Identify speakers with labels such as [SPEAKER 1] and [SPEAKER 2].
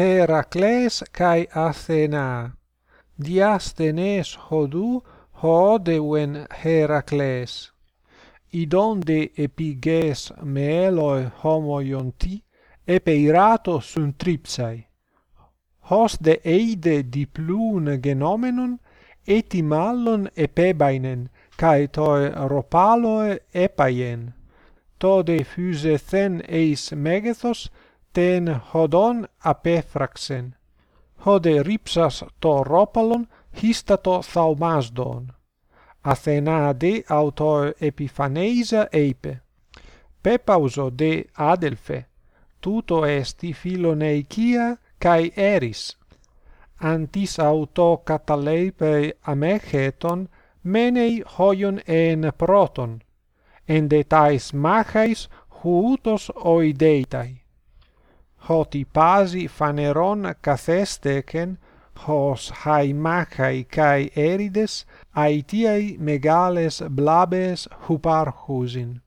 [SPEAKER 1] Heracles kai Athena. Diasthenes hodou hodewen Heracles. Idonde epiges meloi homoionti, epeirato sun tripsai. Hos de eide diplun genomenon, etimallon epebainen, kai toi ropaloe epaien. Tode fuse eis megethos, ten hodon apefraxen. Hode ripsas to ropalon histato thaumasdon. Athena de autor Epifaneisa eipe. Pepauso de Adelphe, tuto esti filoneicia kai eris. Antis auto cataleipe amecheton menei hoion en proton, en de tais machais huutos oideitai hoti pasi phaneron kathesteken hos haimachai kai erides aitiai megales blabes huparchusin